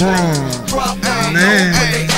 crime. Man.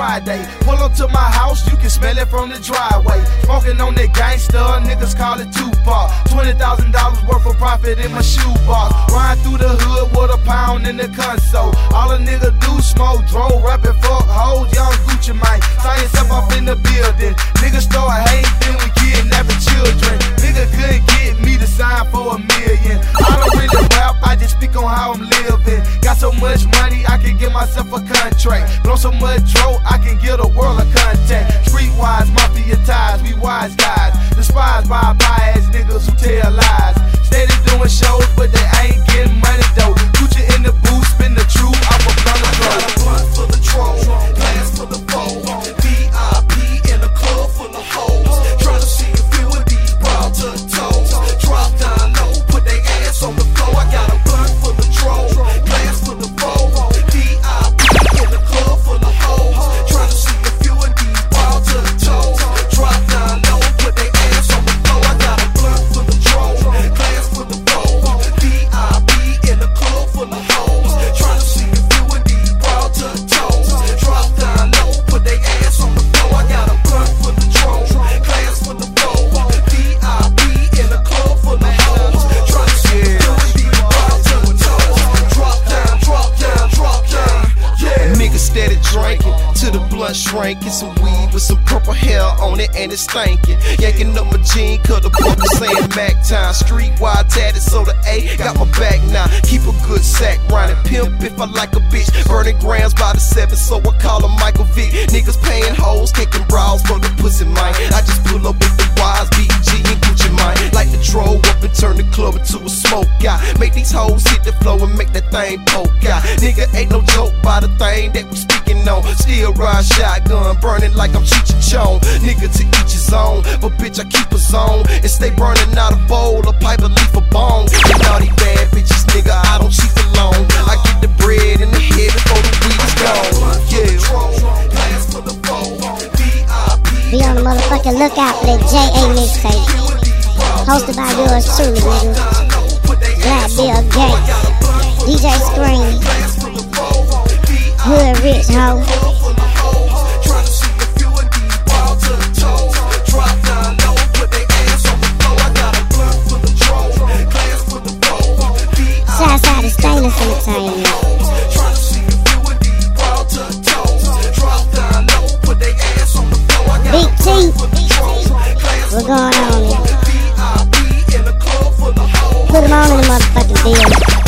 Friday. Pull up to my house, you can smell it from the driveway. Smoking on that gangster, niggas call it Tupac. $20,000 worth of profit in my shoebox. Ride through the hood with a pound in the console. All a nigga do smoke, drove, myself a contract. Blow so much dro, I can get a world of contact. Streetwise, mafia ties, we wise guys. Despised by bias niggas who tell lies. Steady doing shows, but they ain't getting money though. Gucci drinking to the blunt shrinking. Some weed with some purple hair on it and it's stinking. Yanking up my jean, cut the book saying Mac time. Streetwide tatted, so the A got my back now. Keep a good sack grinding. Pimp if I like a bitch. Burning grams by the seven, so I call him Michael Vick. Niggas paying hoes, kicking bras for the pussy mine. I just pull up with the wise BG and Gucci Mane. Like the troll turn the club into a smoke out. Make these hoes hit the floor and make that thing poke out. Nigga ain't no joke by the thing that we speaking on. Still ride shotgun, burning like I'm Cheech and Chong. Nigga to each his own, but bitch I keep a zone and stay burning out a bowl, a pipe, a leaf, a bone. And all these bad bitches, nigga, I don't cheat alone. I get the bread in the head before the weed is gone. Yeah. Be on the motherfucking lookout for that J.A. mixtape. Hosted by yours truly, nigga. Black Bill Gates. DJ Scream. Hood Rich Ho. Stainless Entertainment. Big T. What's going on the deal.